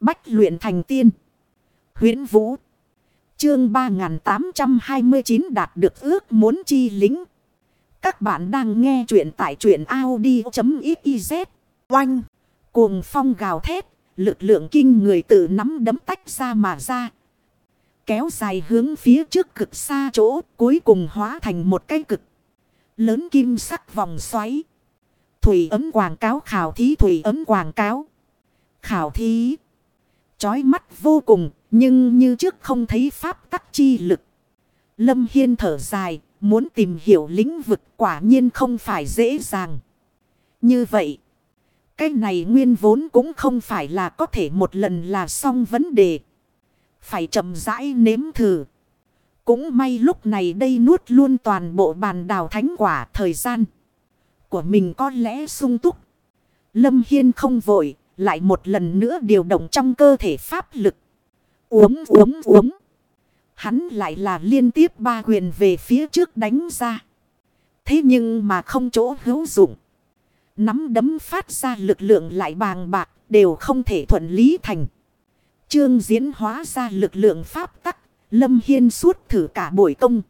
Bách luyện thành tiên. huyễn Vũ. Chương 3829 đạt được ước muốn chi lính. Các bạn đang nghe truyện tại truyện Audi.xyz. Oanh. Cuồng phong gào thét. Lực lượng kinh người tự nắm đấm tách ra mà ra. Kéo dài hướng phía trước cực xa chỗ. Cuối cùng hóa thành một cái cực. Lớn kim sắc vòng xoáy. Thủy ấm quảng cáo khảo thí, thủy ấm quảng cáo. Khảo thí. Chói mắt vô cùng. Nhưng như trước không thấy pháp tắc chi lực. Lâm Hiên thở dài. Muốn tìm hiểu lĩnh vực quả nhiên không phải dễ dàng. Như vậy. Cái này nguyên vốn cũng không phải là có thể một lần là xong vấn đề. Phải chậm rãi nếm thử. Cũng may lúc này đây nuốt luôn toàn bộ bàn đào thánh quả thời gian. Của mình có lẽ sung túc. Lâm Hiên không vội. Lại một lần nữa điều động trong cơ thể pháp lực. Uống uống uống. Hắn lại là liên tiếp ba quyền về phía trước đánh ra. Thế nhưng mà không chỗ hữu dụng. Nắm đấm phát ra lực lượng lại bàng bạc, đều không thể thuận lý thành. Trương diễn hóa ra lực lượng pháp tắc. Lâm Hiên suốt thử cả buổi công.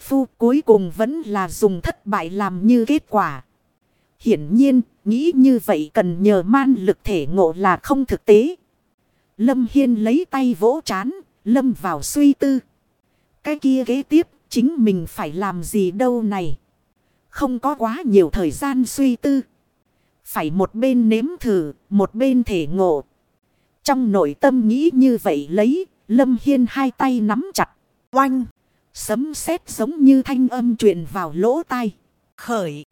Phu cuối cùng vẫn là dùng thất bại làm như kết quả. Hiển nhiên, nghĩ như vậy cần nhờ man lực thể ngộ là không thực tế. Lâm Hiên lấy tay vỗ chán, lâm vào suy tư. Cái kia kế tiếp, chính mình phải làm gì đâu này. Không có quá nhiều thời gian suy tư. Phải một bên nếm thử, một bên thể ngộ. Trong nội tâm nghĩ như vậy lấy, Lâm Hiên hai tay nắm chặt, oanh. Sấm sét giống như thanh âm truyền vào lỗ tai. Khởi.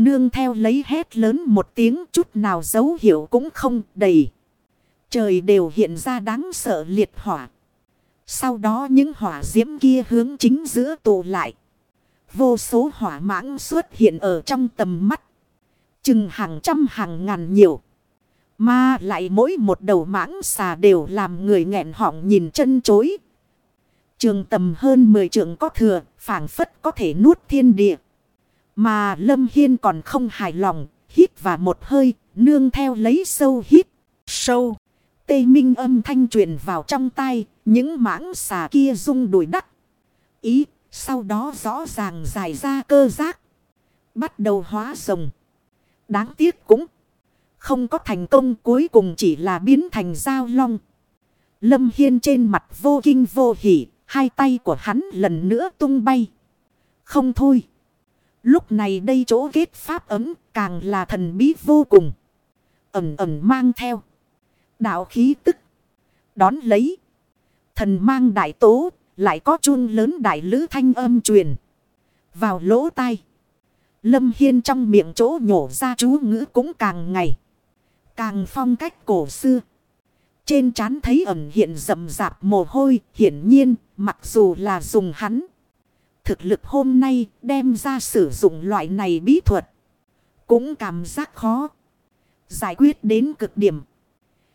Nương theo lấy hét lớn một tiếng chút nào dấu hiệu cũng không đầy. Trời đều hiện ra đáng sợ liệt hỏa. Sau đó những hỏa diễm kia hướng chính giữa tụ lại. Vô số hỏa mãng xuất hiện ở trong tầm mắt. Chừng hàng trăm hàng ngàn nhiều. Mà lại mỗi một đầu mãng xà đều làm người nghẹn họng nhìn chân chối. Trường tầm hơn 10 trường có thừa, phảng phất có thể nuốt thiên địa. Mà Lâm Hiên còn không hài lòng, hít và một hơi, nương theo lấy sâu hít, sâu. Tây minh âm thanh truyền vào trong tay, những mãng xà kia rung đuổi đắc. Ý, sau đó rõ ràng dài ra cơ giác. Bắt đầu hóa rồng. Đáng tiếc cũng không có thành công cuối cùng chỉ là biến thành dao long. Lâm Hiên trên mặt vô kinh vô hỉ, hai tay của hắn lần nữa tung bay. Không thôi. Lúc này đây chỗ kết pháp ấm càng là thần bí vô cùng. Ẩm ẩm mang theo. Đạo khí tức. Đón lấy. Thần mang đại tố. Lại có chun lớn đại lữ thanh âm truyền. Vào lỗ tai. Lâm Hiên trong miệng chỗ nhổ ra chú ngữ cũng càng ngày. Càng phong cách cổ xưa. Trên trán thấy ẩn hiện rậm rạp mồ hôi. Hiển nhiên, mặc dù là dùng hắn. Thực lực hôm nay đem ra sử dụng loại này bí thuật. Cũng cảm giác khó. Giải quyết đến cực điểm.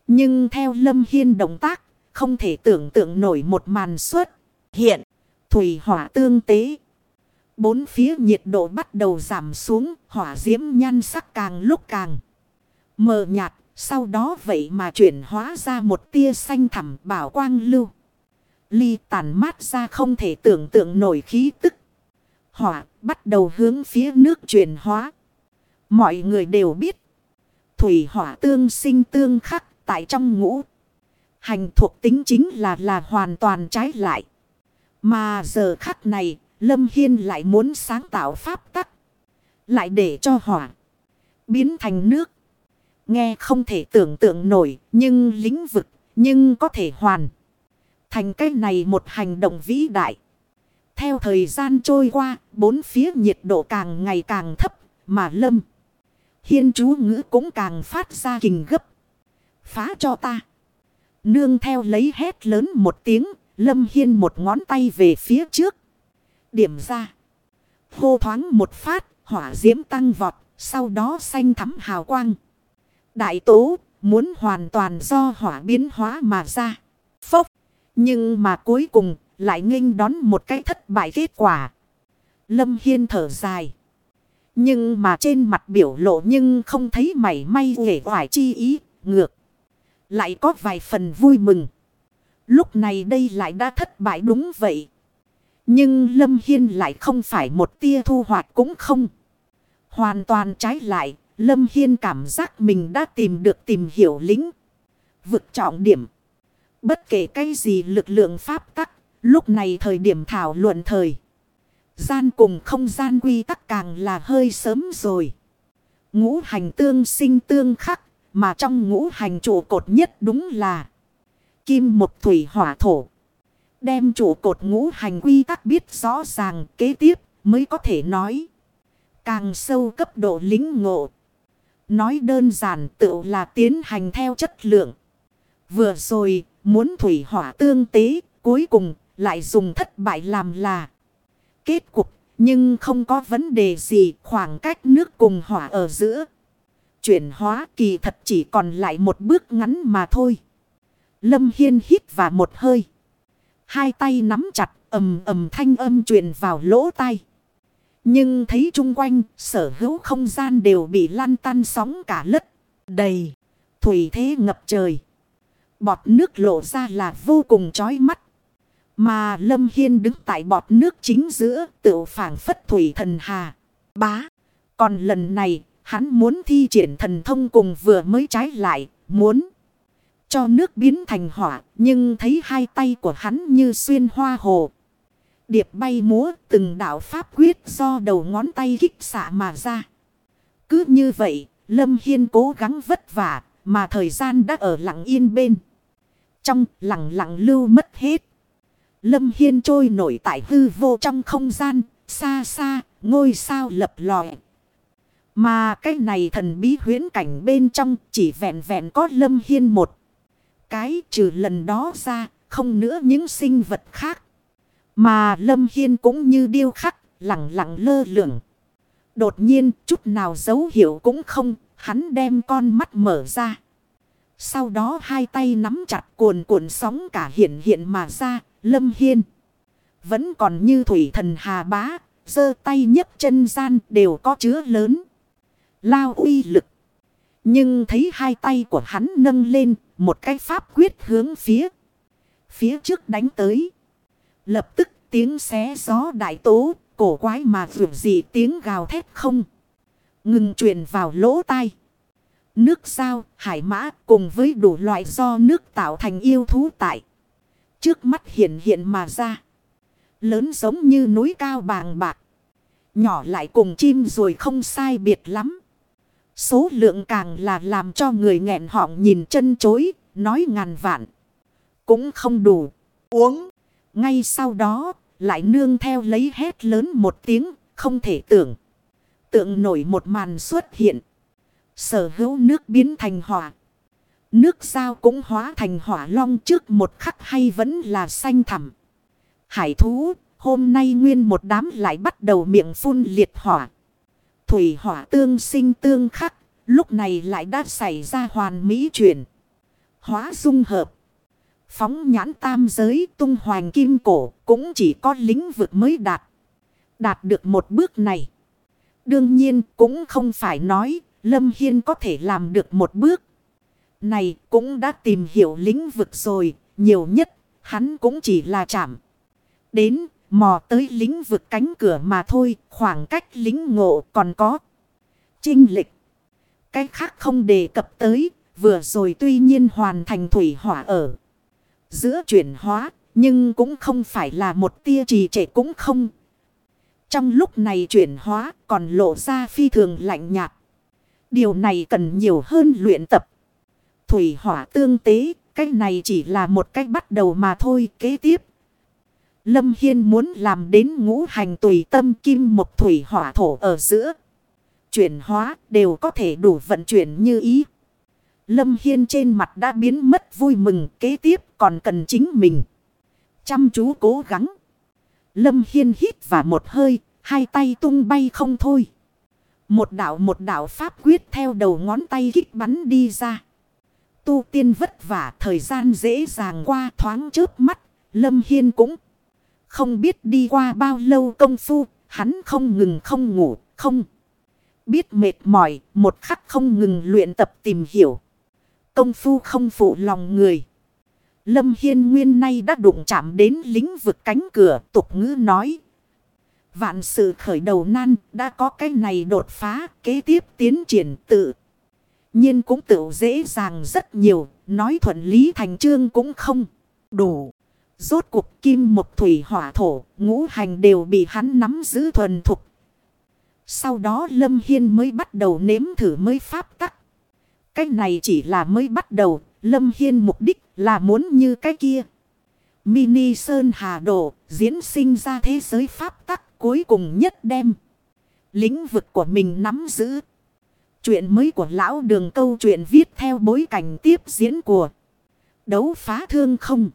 Nhưng theo Lâm Hiên động tác, không thể tưởng tượng nổi một màn suốt. Hiện, thủy hỏa tương tế. Bốn phía nhiệt độ bắt đầu giảm xuống, hỏa diễm nhan sắc càng lúc càng mờ nhạt. Sau đó vậy mà chuyển hóa ra một tia xanh thẳm bảo quang lưu. Ly tàn mát ra không thể tưởng tượng nổi khí tức. Hỏa bắt đầu hướng phía nước chuyển hóa. Mọi người đều biết. Thủy hỏa tương sinh tương khắc tại trong ngũ. Hành thuộc tính chính là là hoàn toàn trái lại. Mà giờ khắc này, Lâm Hiên lại muốn sáng tạo pháp tắc. Lại để cho hỏa biến thành nước. Nghe không thể tưởng tượng nổi, nhưng lĩnh vực, nhưng có thể hoàn. Thành cái này một hành động vĩ đại. Theo thời gian trôi qua, bốn phía nhiệt độ càng ngày càng thấp, mà Lâm. Hiên chú ngữ cũng càng phát ra kình gấp. Phá cho ta. Nương theo lấy hét lớn một tiếng. Lâm Hiên một ngón tay về phía trước. Điểm ra. Hô thoáng một phát. Hỏa diễm tăng vọt. Sau đó xanh thắm hào quang. Đại tố muốn hoàn toàn do hỏa biến hóa mà ra. Nhưng mà cuối cùng lại nghênh đón một cái thất bại kết quả. Lâm Hiên thở dài. Nhưng mà trên mặt biểu lộ nhưng không thấy mảy may nghề hoài chi ý, ngược. Lại có vài phần vui mừng. Lúc này đây lại đã thất bại đúng vậy. Nhưng Lâm Hiên lại không phải một tia thu hoạch cũng không. Hoàn toàn trái lại, Lâm Hiên cảm giác mình đã tìm được tìm hiểu lính. Vực trọng điểm. Bất kể cái gì lực lượng pháp tắc, lúc này thời điểm thảo luận thời. Gian cùng không gian quy tắc càng là hơi sớm rồi. Ngũ hành tương sinh tương khắc, mà trong ngũ hành trụ cột nhất đúng là kim một thủy hỏa thổ. Đem trụ cột ngũ hành quy tắc biết rõ ràng kế tiếp mới có thể nói. Càng sâu cấp độ lính ngộ. Nói đơn giản tự là tiến hành theo chất lượng. Vừa rồi muốn thủy hỏa tương tế, cuối cùng lại dùng thất bại làm là kết cục. Nhưng không có vấn đề gì, khoảng cách nước cùng hỏa ở giữa. Chuyển hóa kỳ thật chỉ còn lại một bước ngắn mà thôi. Lâm Hiên hít vào một hơi. Hai tay nắm chặt, ầm ầm thanh âm truyền vào lỗ tai. Nhưng thấy chung quanh, sở hữu không gian đều bị lăn tan sóng cả lất. Đầy. Thủy thế ngập trời. Bọt nước lộ ra là vô cùng chói mắt. Mà Lâm Hiên đứng tại bọt nước chính giữa tự phản phất thủy thần hà. Bá. Còn lần này hắn muốn thi triển thần thông cùng vừa mới trái lại. Muốn cho nước biến thành hỏa. Nhưng thấy hai tay của hắn như xuyên hoa hồ. Điệp bay múa từng đạo pháp quyết do đầu ngón tay kích xạ mà ra. Cứ như vậy, Lâm Hiên cố gắng vất vả, mà thời gian đã ở lặng yên bên. Trong lặng lặng lưu mất hết. Lâm Hiên trôi nổi tại hư vô trong không gian, xa xa, ngôi sao lập lòi. Mà cái này thần bí huyến cảnh bên trong chỉ vẹn vẹn có Lâm Hiên một. Cái trừ lần đó ra, không nữa những sinh vật khác. Mà Lâm Hiên cũng như điêu khắc, lặng lặng lơ lửng. Đột nhiên, chút nào dấu hiệu cũng không, hắn đem con mắt mở ra. Sau đó hai tay nắm chặt cuồn cuộn sóng cả hiện hiện mà ra, Lâm Hiên. Vẫn còn như thủy thần hà bá, giơ tay nhấc chân gian đều có chứa lớn. Lao uy lực. Nhưng thấy hai tay của hắn nâng lên, một cái pháp quyết hướng phía. Phía trước đánh tới. Lập tức tiếng xé gió đại tố, cổ quái mà vượt gì tiếng gào thét không. Ngừng truyền vào lỗ tai. Nước sao, hải mã cùng với đủ loại do nước tạo thành yêu thú tại. Trước mắt hiện hiện mà ra. Lớn giống như núi cao bàng bạc. Nhỏ lại cùng chim rồi không sai biệt lắm. Số lượng càng là làm cho người nghẹn họng nhìn chân chối, nói ngàn vạn. Cũng không đủ. Uống. Ngay sau đó, lại nương theo lấy hét lớn một tiếng, không thể tưởng. Tượng nổi một màn xuất hiện. Sở hữu nước biến thành hỏa. Nước sao cũng hóa thành hỏa long trước một khắc hay vẫn là xanh thẳm. Hải thú, hôm nay nguyên một đám lại bắt đầu miệng phun liệt hỏa. Thủy hỏa tương sinh tương khắc, lúc này lại đã xảy ra hoàn mỹ chuyển. Hóa dung hợp. Phóng nhãn tam giới tung hoàng kim cổ cũng chỉ có lĩnh vực mới đạt. Đạt được một bước này. Đương nhiên cũng không phải nói Lâm Hiên có thể làm được một bước. Này cũng đã tìm hiểu lĩnh vực rồi. Nhiều nhất hắn cũng chỉ là chạm. Đến mò tới lĩnh vực cánh cửa mà thôi. Khoảng cách lĩnh ngộ còn có. Trinh lịch. cái khác không đề cập tới. Vừa rồi tuy nhiên hoàn thành thủy hỏa ở giữa chuyển hóa, nhưng cũng không phải là một tia trì trệ cũng không. Trong lúc này chuyển hóa còn lộ ra phi thường lạnh nhạt. Điều này cần nhiều hơn luyện tập. Thủy hỏa tương tế, cách này chỉ là một cách bắt đầu mà thôi kế tiếp. Lâm Hiên muốn làm đến ngũ hành tùy tâm kim một thủy hỏa thổ ở giữa. Chuyển hóa đều có thể đủ vận chuyển như ý. Lâm Hiên trên mặt đã biến mất vui mừng kế tiếp còn cần chính mình. Chăm chú cố gắng. Lâm Hiên hít và một hơi, hai tay tung bay không thôi. Một đạo một đạo pháp quyết theo đầu ngón tay kích bắn đi ra. Tu tiên vất vả thời gian dễ dàng qua thoáng trước mắt. Lâm Hiên cũng không biết đi qua bao lâu công phu. Hắn không ngừng không ngủ, không biết mệt mỏi, một khắc không ngừng luyện tập tìm hiểu. Công phu không phụ lòng người. Lâm Hiên Nguyên nay đã đụng chạm đến lĩnh vực cánh cửa, tục ngữ nói. Vạn sự khởi đầu nan, đã có cái này đột phá, kế tiếp tiến triển tự. nhiên cũng tự dễ dàng rất nhiều. Nói thuận lý thành trương cũng không đủ. Rốt cuộc kim một thủy hỏa thổ, ngũ hành đều bị hắn nắm giữ thuần thục. Sau đó Lâm Hiên mới bắt đầu nếm thử mới pháp tắc. Cái này chỉ là mới bắt đầu. Lâm Hiên mục đích là muốn như cái kia. Mini Sơn Hà đổ diễn sinh ra thế giới pháp tắc cuối cùng nhất đem. Lĩnh vực của mình nắm giữ. Chuyện mới của lão đường câu chuyện viết theo bối cảnh tiếp diễn của đấu phá thương không.